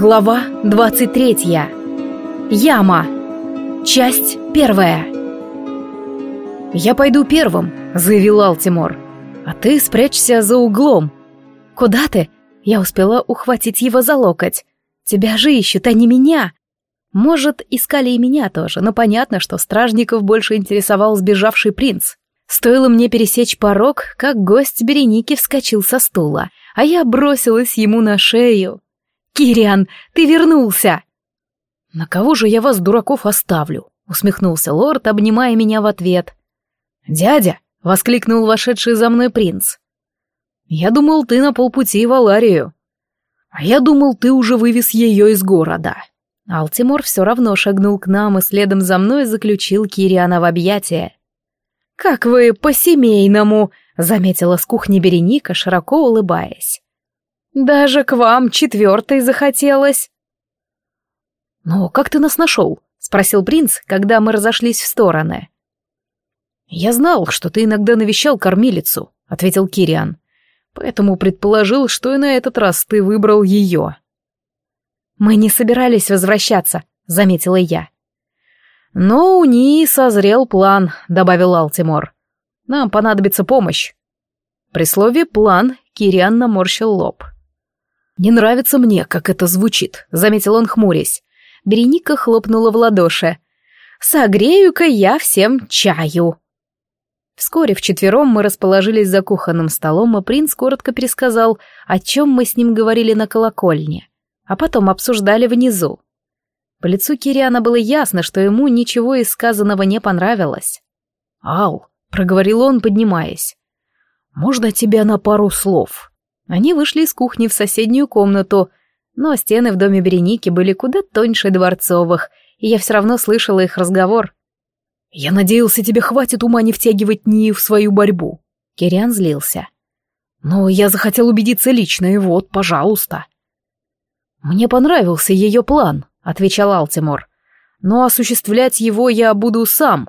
Глава 23. Яма. Часть первая. «Я пойду первым», — заявил Алтимор. «А ты спрячься за углом». «Куда ты?» Я успела ухватить его за локоть. «Тебя же ищут, а не меня». Может, искали и меня тоже, но понятно, что стражников больше интересовал сбежавший принц. Стоило мне пересечь порог, как гость Береники вскочил со стула, а я бросилась ему на шею. «Кириан, ты вернулся!» «На кого же я вас, дураков, оставлю?» — усмехнулся лорд, обнимая меня в ответ. «Дядя!» — воскликнул вошедший за мной принц. «Я думал, ты на полпути в Аларию. А я думал, ты уже вывез ее из города». Алтимор все равно шагнул к нам и следом за мной заключил Кириана в объятия. «Как вы по-семейному!» — заметила с кухни Береника, широко улыбаясь. «Даже к вам четвертой захотелось!» «Ну, как ты нас нашел?» — спросил принц, когда мы разошлись в стороны. «Я знал, что ты иногда навещал кормилицу», — ответил Кириан. «Поэтому предположил, что и на этот раз ты выбрал ее». «Мы не собирались возвращаться», — заметила я. «Но у Нии созрел план», — добавил Алтимор. «Нам понадобится помощь». При слове «план» Кириан наморщил лоб. «Не нравится мне, как это звучит», — заметил он, хмурясь. Береника хлопнула в ладоши. «Согрею-ка я всем чаю». Вскоре вчетвером мы расположились за кухонным столом, и принц коротко пересказал, о чем мы с ним говорили на колокольне, а потом обсуждали внизу. По лицу Кириана было ясно, что ему ничего из сказанного не понравилось. «Ал», — проговорил он, поднимаясь, — «можно тебя на пару слов?» Они вышли из кухни в соседнюю комнату, но стены в доме Береники были куда тоньше дворцовых, и я все равно слышала их разговор. «Я надеялся, тебе хватит ума не втягивать Нию в свою борьбу». Кириан злился. «Но я захотел убедиться лично, и вот, пожалуйста». «Мне понравился ее план», — отвечал Алтимор. «Но осуществлять его я буду сам».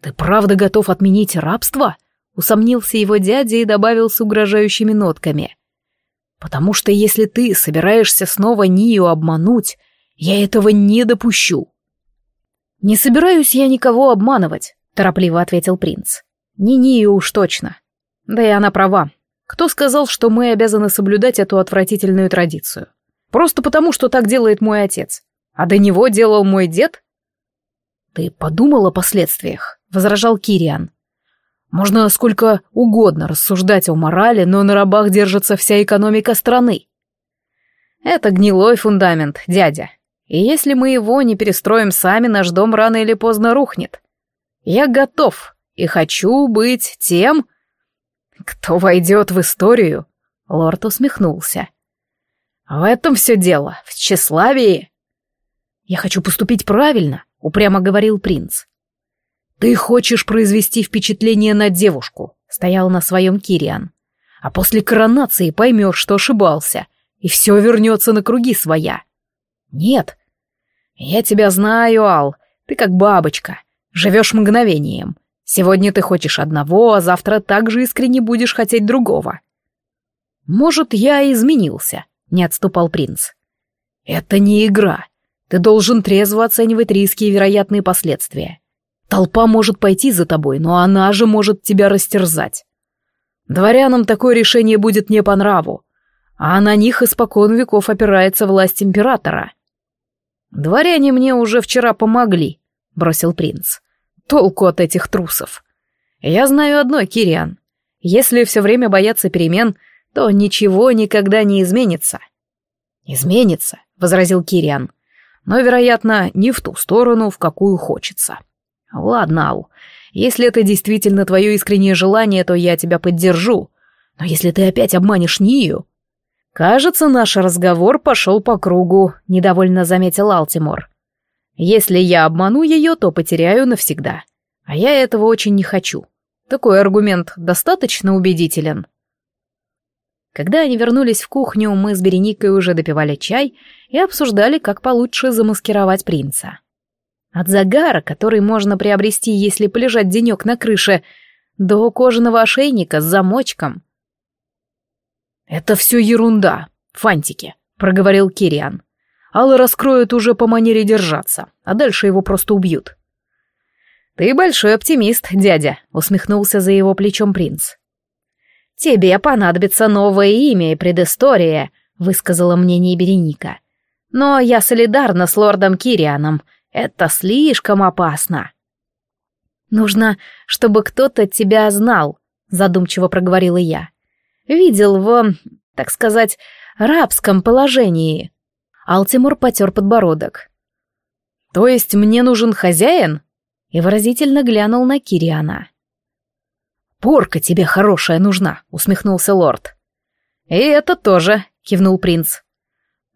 «Ты правда готов отменить рабство?» — усомнился его дядя и добавил с угрожающими нотками. «Потому что если ты собираешься снова Нию обмануть, я этого не допущу». «Не собираюсь я никого обманывать», — торопливо ответил принц. «Не Нию уж точно. Да и она права. Кто сказал, что мы обязаны соблюдать эту отвратительную традицию? Просто потому, что так делает мой отец. А до него делал мой дед? Ты подумал о последствиях, возражал Кириан. Можно сколько угодно рассуждать о морали, но на рабах держится вся экономика страны. Это гнилой фундамент, дядя. И если мы его не перестроим сами, наш дом рано или поздно рухнет. Я готов и хочу быть тем, кто войдет в историю. Лорд усмехнулся. В этом все дело, в тщеславии. Я хочу поступить правильно, упрямо говорил принц. Ты хочешь произвести впечатление на девушку, стоял на своем Кириан. А после коронации поймешь, что ошибался, и все вернется на круги своя. Нет. Я тебя знаю, Ал, ты как бабочка, живешь мгновением. Сегодня ты хочешь одного, а завтра так же искренне будешь хотеть другого. Может, я изменился, не отступал принц. Это не игра. Ты должен трезво оценивать риски и вероятные последствия. Толпа может пойти за тобой, но она же может тебя растерзать. Дворянам такое решение будет не по нраву, а на них испокон веков опирается власть императора. «Дворяне мне уже вчера помогли», — бросил принц. «Толку от этих трусов. Я знаю одно, Кириан. Если все время бояться перемен, то ничего никогда не изменится. Изменится, возразил Кириан, но, вероятно, не в ту сторону, в какую хочется. Ладно, Ал, если это действительно твое искреннее желание, то я тебя поддержу. Но если ты опять обманешь Нию... Кажется, наш разговор пошел по кругу, недовольно заметил Алтимор. Если я обману ее, то потеряю навсегда. А я этого очень не хочу. Такой аргумент достаточно убедителен. Когда они вернулись в кухню, мы с Береникой уже допивали чай и обсуждали, как получше замаскировать принца. От загара, который можно приобрести, если полежать денек на крыше, до кожаного ошейника с замочком. «Это все ерунда, фантики», — проговорил Кириан. Алла раскроет уже по манере держаться, а дальше его просто убьют. «Ты большой оптимист, дядя», — усмехнулся за его плечом принц. «Тебе понадобится новое имя и предыстория», — высказала мнение Береника. «Но я солидарна с лордом Кирианом. Это слишком опасно». «Нужно, чтобы кто-то тебя знал», — задумчиво проговорила я. «Видел в, так сказать, рабском положении». Алтимур потер подбородок. «То есть мне нужен хозяин?» И выразительно глянул на Кириана. «Порка тебе хорошая нужна», — усмехнулся лорд. «И это тоже», — кивнул принц.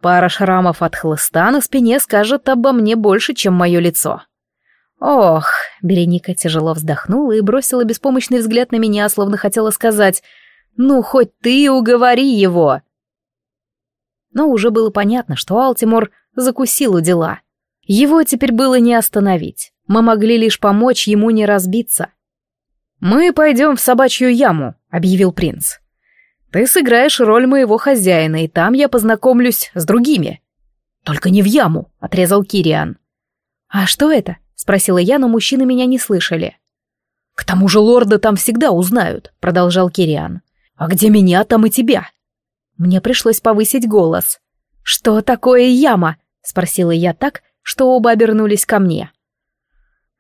«Пара шрамов от хлыста на спине скажет обо мне больше, чем мое лицо». «Ох», — Береника тяжело вздохнула и бросила беспомощный взгляд на меня, словно хотела сказать, «Ну, хоть ты уговори его». Но уже было понятно, что Алтимор закусил у дела. Его теперь было не остановить. Мы могли лишь помочь ему не разбиться. «Мы пойдем в собачью яму», — объявил принц. «Ты сыграешь роль моего хозяина, и там я познакомлюсь с другими». «Только не в яму», — отрезал Кириан. «А что это?» — спросила я, но мужчины меня не слышали. «К тому же лорда там всегда узнают», — продолжал Кириан. «А где меня, там и тебя». Мне пришлось повысить голос. «Что такое яма?» — спросила я так, что оба обернулись ко мне.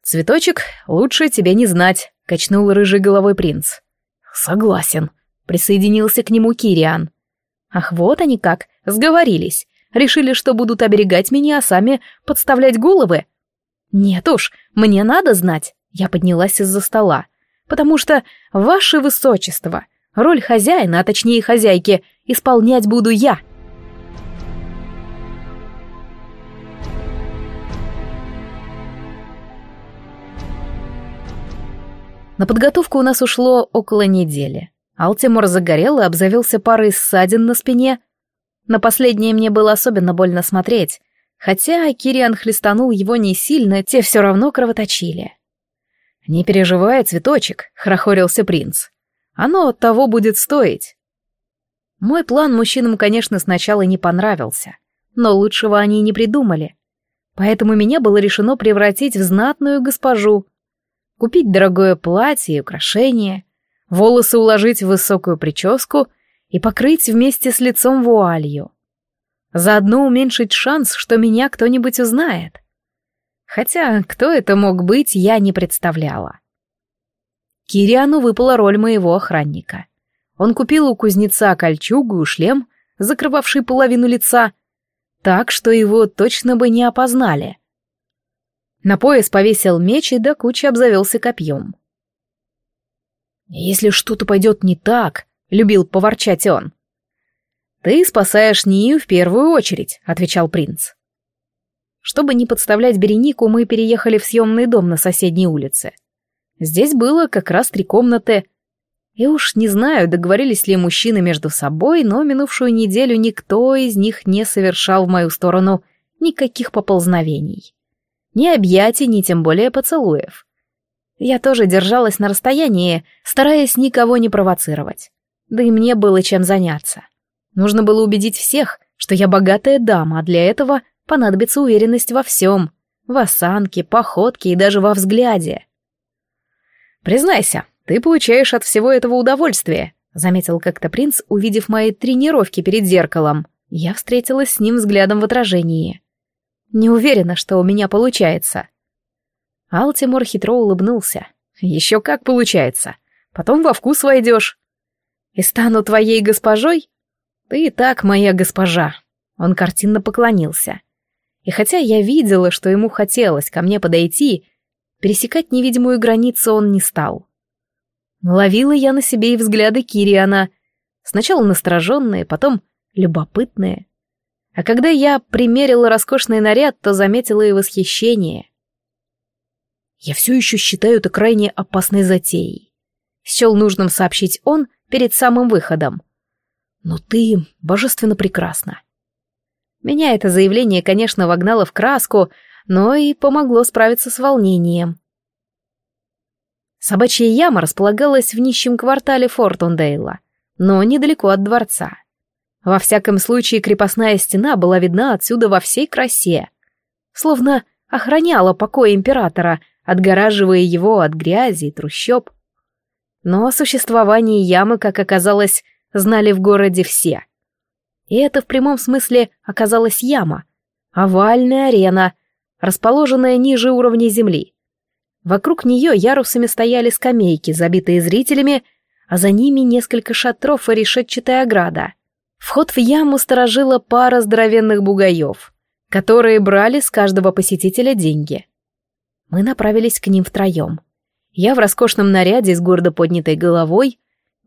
«Цветочек, лучше тебе не знать», — качнул рыжий головой принц. «Согласен», — присоединился к нему Кириан. «Ах, вот они как, сговорились. Решили, что будут оберегать меня, а сами подставлять головы?» «Нет уж, мне надо знать», — я поднялась из-за стола. «Потому что, ваше высочество, роль хозяина, а точнее хозяйки, исполнять буду я». На подготовку у нас ушло около недели. Алтимор загорел и обзавелся парой ссадин на спине. На последнее мне было особенно больно смотреть, хотя Кириан хлестанул его не сильно, те все равно кровоточили. «Не переживай, цветочек», — хорохорился принц. «Оно от того будет стоить». Мой план мужчинам, конечно, сначала не понравился, но лучшего они не придумали. Поэтому меня было решено превратить в знатную госпожу — купить дорогое платье и украшения, волосы уложить в высокую прическу и покрыть вместе с лицом вуалью. Заодно уменьшить шанс, что меня кто-нибудь узнает. Хотя кто это мог быть, я не представляла. Кириану выпала роль моего охранника. Он купил у кузнеца кольчугу и шлем, закрывавший половину лица, так, что его точно бы не опознали — на пояс повесил меч и до кучи обзавелся копьем. «Если что-то пойдет не так», — любил поворчать он. «Ты спасаешь Нию в первую очередь», — отвечал принц. Чтобы не подставлять Беренику, мы переехали в съемный дом на соседней улице. Здесь было как раз три комнаты. И уж не знаю, договорились ли мужчины между собой, но минувшую неделю никто из них не совершал в мою сторону никаких поползновений. Ни объятий, ни тем более поцелуев. Я тоже держалась на расстоянии, стараясь никого не провоцировать. Да и мне было чем заняться. Нужно было убедить всех, что я богатая дама, а для этого понадобится уверенность во всем. В осанке, походке и даже во взгляде. «Признайся, ты получаешь от всего этого удовольствие», — заметил как-то принц, увидев мои тренировки перед зеркалом. Я встретилась с ним взглядом в отражении. Не уверена, что у меня получается. Алтимор хитро улыбнулся. Еще как получается. Потом во вкус войдешь. И стану твоей госпожой? Ты и так моя госпожа. Он картинно поклонился. И хотя я видела, что ему хотелось ко мне подойти, пересекать невидимую границу он не стал. Ловила я на себе и взгляды Кириана. Сначала настороженные, потом любопытные. А когда я примерила роскошный наряд, то заметила и восхищение. Я все еще считаю это крайне опасной затеей. Счел нужным сообщить он перед самым выходом. Но ты божественно прекрасна. Меня это заявление, конечно, вогнало в краску, но и помогло справиться с волнением. Собачья яма располагалась в нищем квартале Фортундейла, но недалеко от дворца. Во всяком случае, крепостная стена была видна отсюда во всей красе. Словно охраняла покой императора, отгораживая его от грязи и трущоб. Но о существовании ямы, как оказалось, знали в городе все. И это в прямом смысле оказалась яма. Овальная арена, расположенная ниже уровня земли. Вокруг нее ярусами стояли скамейки, забитые зрителями, а за ними несколько шатров и решетчатая ограда — Вход в яму сторожила пара здоровенных бугаев, которые брали с каждого посетителя деньги. Мы направились к ним втроем. Я в роскошном наряде с гордо поднятой головой,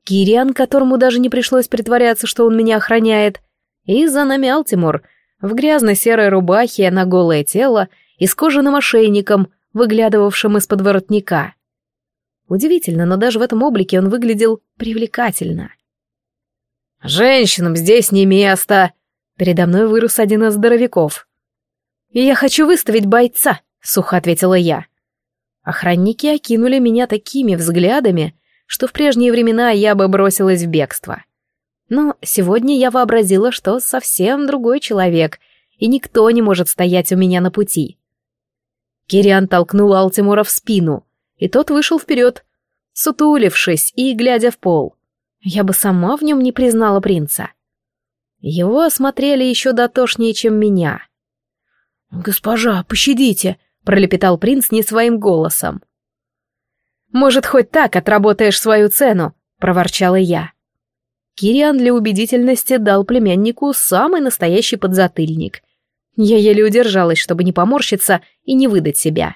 Кириан, которому даже не пришлось притворяться, что он меня охраняет, и за нами Алтимур в грязной серой рубахе на голое тело и с кожаным ошейником, выглядывавшим из-под воротника. Удивительно, но даже в этом облике он выглядел привлекательно. «Женщинам здесь не место!» Передо мной вырос один из здоровяков. «Я хочу выставить бойца», — сухо ответила я. Охранники окинули меня такими взглядами, что в прежние времена я бы бросилась в бегство. Но сегодня я вообразила, что совсем другой человек, и никто не может стоять у меня на пути. Кириан толкнул Алтимора в спину, и тот вышел вперед, сутулившись и глядя в пол. Я бы сама в нем не признала принца. Его осмотрели еще дотошнее, чем меня. «Госпожа, пощадите!» — пролепетал принц не своим голосом. «Может, хоть так отработаешь свою цену?» — проворчала я. Кириан для убедительности дал племяннику самый настоящий подзатыльник. Я еле удержалась, чтобы не поморщиться и не выдать себя.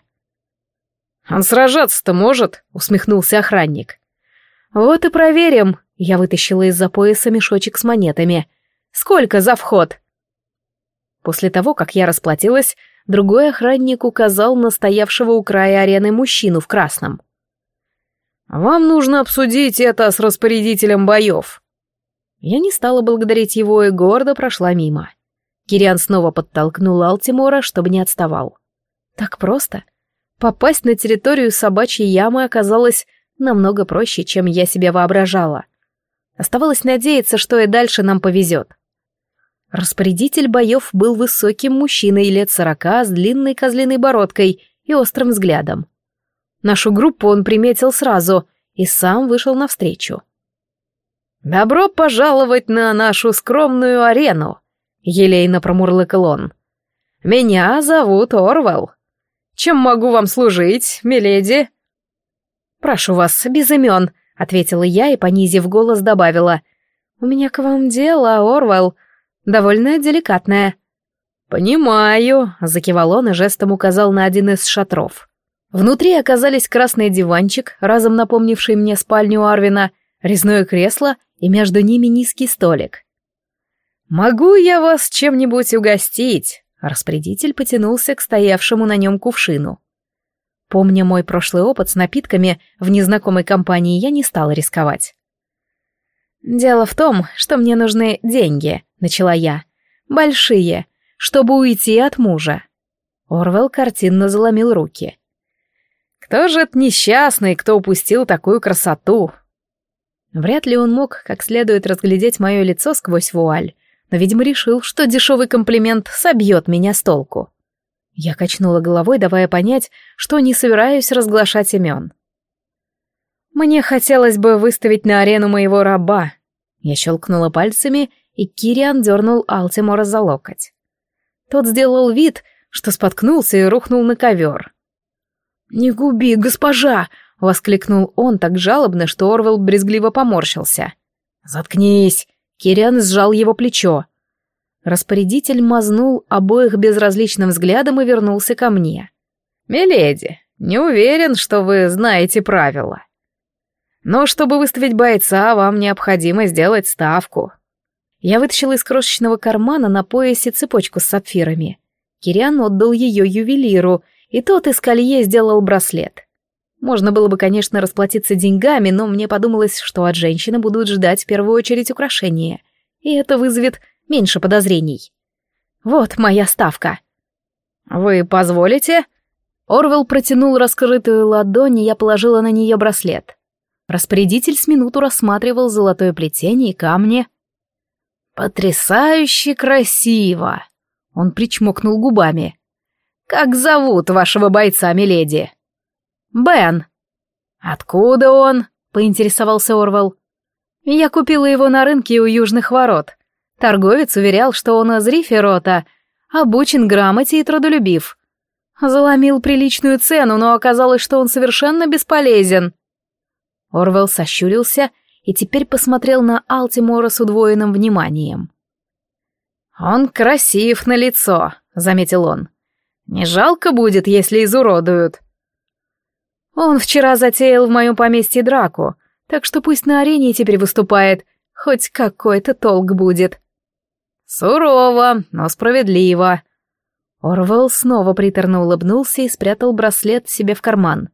«Он сражаться-то может?» — усмехнулся охранник. «Вот и проверим», я вытащила из-за пояса мешочек с монетами. «Сколько за вход?» После того, как я расплатилась, другой охранник указал на стоявшего у края арены мужчину в красном. «Вам нужно обсудить это с распорядителем боев». Я не стала благодарить его и гордо прошла мимо. Кириан снова подтолкнул Алтимора, чтобы не отставал. Так просто. Попасть на территорию собачьей ямы оказалось намного проще, чем я себе воображала. Оставалось надеяться, что и дальше нам повезет. Распорядитель боев был высоким мужчиной лет сорока с длинной козлиной бородкой и острым взглядом. Нашу группу он приметил сразу и сам вышел навстречу. «Добро пожаловать на нашу скромную арену», — елейно промурлыкал он. «Меня зовут Орвал. Чем могу вам служить, миледи?» «Прошу вас, без имен», ответила я и, понизив голос, добавила. «У меня к вам дело, Орвел, довольно деликатное». «Понимаю», — закивал он и жестом указал на один из шатров. Внутри оказались красный диванчик, разом напомнивший мне спальню Арвина, резное кресло и между ними низкий столик. «Могу я вас чем-нибудь угостить?» Распорядитель потянулся к стоявшему на нем кувшину. Помня мой прошлый опыт с напитками в незнакомой компании, я не стала рисковать. «Дело в том, что мне нужны деньги», — начала я. «Большие, чтобы уйти от мужа». Орвел картинно заломил руки. «Кто же это несчастный, кто упустил такую красоту?» Вряд ли он мог как следует разглядеть мое лицо сквозь вуаль, но, видимо, решил, что дешевый комплимент собьет меня с толку. Я качнула головой, давая понять, что не собираюсь разглашать имен. «Мне хотелось бы выставить на арену моего раба». Я щелкнула пальцами, и Кириан дернул Алтимора за локоть. Тот сделал вид, что споткнулся и рухнул на ковер. «Не губи, госпожа!» — воскликнул он так жалобно, что Орвел брезгливо поморщился. «Заткнись!» — Кириан сжал его плечо. Распорядитель мазнул обоих безразличным взглядом и вернулся ко мне. «Миледи, не уверен, что вы знаете правила. Но чтобы выставить бойца, вам необходимо сделать ставку». Я вытащила из крошечного кармана на поясе цепочку с сапфирами. Кириан отдал ее ювелиру, и тот из колье сделал браслет. Можно было бы, конечно, расплатиться деньгами, но мне подумалось, что от женщины будут ждать в первую очередь украшения, и это вызовет меньше подозрений. Вот моя ставка. Вы позволите? Орвел протянул раскрытую ладонь, и я положила на нее браслет. Распорядитель с минуту рассматривал золотое плетение и камни. «Потрясающе красиво!» Он причмокнул губами. «Как зовут вашего бойца, миледи?» «Бен». «Откуда он?» — поинтересовался Орвал. «Я купила его на рынке у южных ворот. Торговец уверял, что он из Риферота, обучен грамоте и трудолюбив. Заломил приличную цену, но оказалось, что он совершенно бесполезен». Орвел сощурился и теперь посмотрел на Алтимора с удвоенным вниманием. «Он красив на лицо», — заметил он. «Не жалко будет, если изуродуют». «Он вчера затеял в моем поместье драку, так что пусть на арене теперь выступает, хоть какой-то толк будет». «Сурово, но справедливо». Орвел снова приторно улыбнулся и спрятал браслет себе в карман.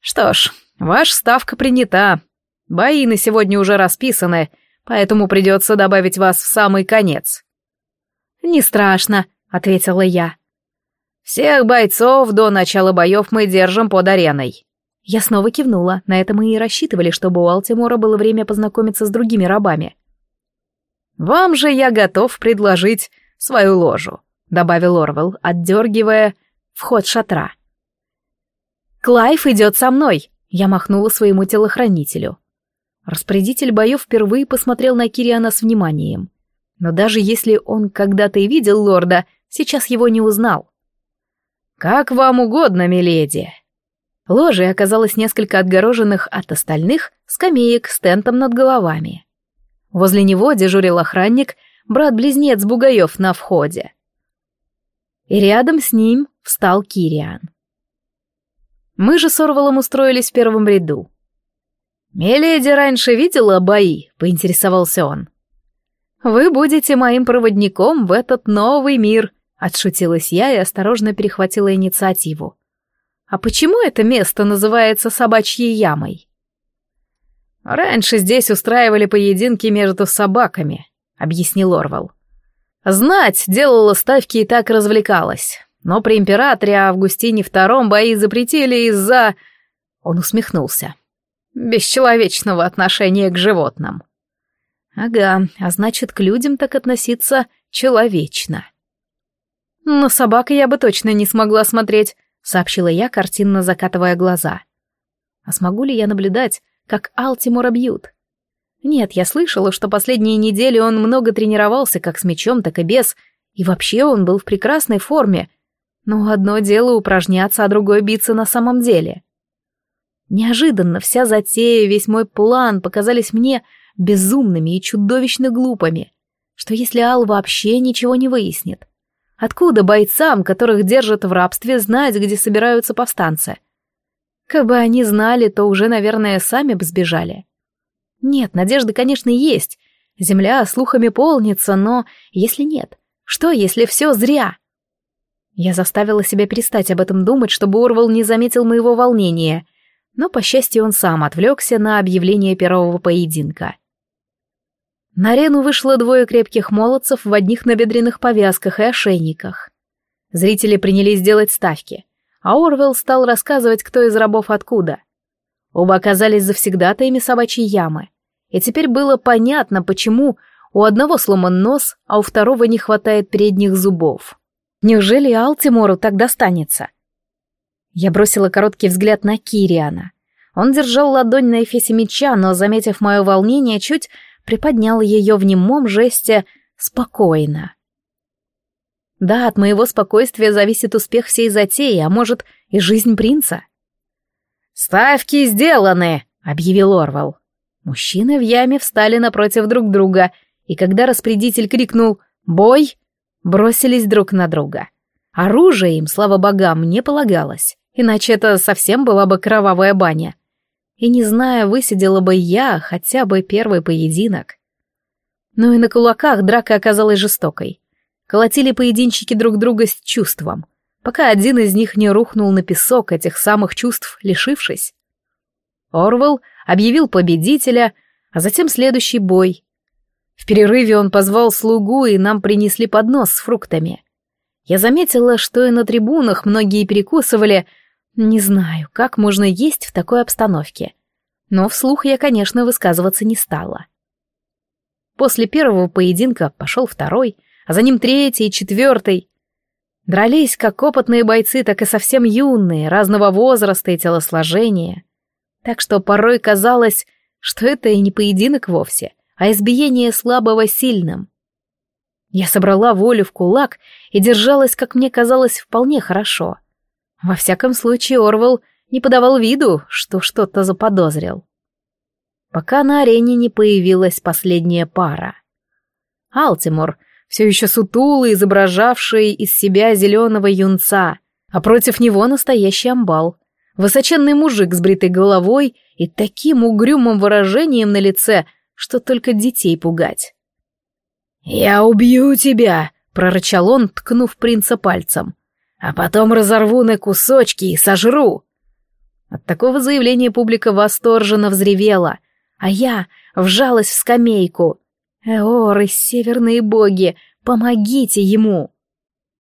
«Что ж, ваша ставка принята. Бои на сегодня уже расписаны, поэтому придется добавить вас в самый конец». «Не страшно», — ответила я. «Всех бойцов до начала боев мы держим под ареной». Я снова кивнула, на это мы и рассчитывали, чтобы у Алтимора было время познакомиться с другими рабами. «Вам же я готов предложить свою ложу», — добавил Орвел, отдергивая вход шатра. «Клайв идет со мной», — я махнула своему телохранителю. Распорядитель боев впервые посмотрел на Кириана с вниманием. Но даже если он когда-то и видел лорда, сейчас его не узнал. «Как вам угодно, миледи!» Ложей оказалось несколько отгороженных от остальных скамеек с тентом над головами. Возле него дежурил охранник, брат-близнец Бугаев на входе. И рядом с ним встал Кириан. Мы же с Орвалом устроились в первом ряду. «Миледи раньше видела бои?» — поинтересовался он. «Вы будете моим проводником в этот новый мир», — отшутилась я и осторожно перехватила инициативу. «А почему это место называется собачьей ямой?» «Раньше здесь устраивали поединки между собаками», — объяснил Орвал. «Знать делала ставки и так развлекалась. Но при императоре Августине II бои запретили из-за...» Он усмехнулся. «Бесчеловечного отношения к животным». Ага, а значит, к людям так относиться человечно. На собак я бы точно не смогла смотреть, сообщила я, картинно закатывая глаза. А смогу ли я наблюдать, как Алтимора бьют? Нет, я слышала, что последние недели он много тренировался как с мечом, так и без, и вообще он был в прекрасной форме. Но одно дело упражняться, а другое биться на самом деле. Неожиданно вся затея, весь мой план показались мне безумными и чудовищно глупыми, что если Ал вообще ничего не выяснит? Откуда бойцам, которых держат в рабстве, знать, где собираются повстанцы? Кабы они знали, то уже, наверное, сами бы сбежали. Нет, надежды, конечно, есть. Земля слухами полнится, но если нет, что, если все зря? Я заставила себя перестать об этом думать, чтобы Орвал не заметил моего волнения, но, по счастью, он сам отвлекся на объявление первого поединка. На арену вышло двое крепких молодцев в одних набедренных повязках и ошейниках. Зрители принялись делать ставки, а Орвел стал рассказывать, кто из рабов откуда. Оба оказались завсегдатаями собачьей ямы, и теперь было понятно, почему у одного сломан нос, а у второго не хватает передних зубов. Неужели Алтимору так достанется? Я бросила короткий взгляд на Кириана. Он держал ладонь на эфесе меча, но, заметив мое волнение, чуть приподнял ее в немом жесте спокойно. Да, от моего спокойствия зависит успех всей затеи, а может и жизнь принца. «Ставки сделаны!» — объявил Орвал. Мужчины в яме встали напротив друг друга, и когда распорядитель крикнул «Бой!», бросились друг на друга. Оружие им, слава богам, не полагалось, иначе это совсем была бы кровавая баня и не знаю, высидела бы я хотя бы первый поединок. Но и на кулаках драка оказалась жестокой. Колотили поединщики друг друга с чувством, пока один из них не рухнул на песок этих самых чувств, лишившись. Орвел объявил победителя, а затем следующий бой. В перерыве он позвал слугу, и нам принесли поднос с фруктами. Я заметила, что и на трибунах многие перекусывали, не знаю, как можно есть в такой обстановке. Но вслух я, конечно, высказываться не стала. После первого поединка пошел второй, а за ним третий и четвертый. Дрались как опытные бойцы, так и совсем юные, разного возраста и телосложения. Так что порой казалось, что это и не поединок вовсе, а избиение слабого сильным. Я собрала волю в кулак и держалась, как мне казалось, вполне хорошо. Во всяком случае, Орвел не подавал виду, что что-то заподозрил. Пока на арене не появилась последняя пара. Алтимор, все еще сутулый, изображавший из себя зеленого юнца, а против него настоящий амбал, высоченный мужик с бритой головой и таким угрюмым выражением на лице, что только детей пугать. «Я убью тебя!» — прорычал он, ткнув принца пальцем. «А потом разорву на кусочки и сожру!» От такого заявления публика восторженно взревела, а я вжалась в скамейку. «Эоры, северные боги, помогите ему!»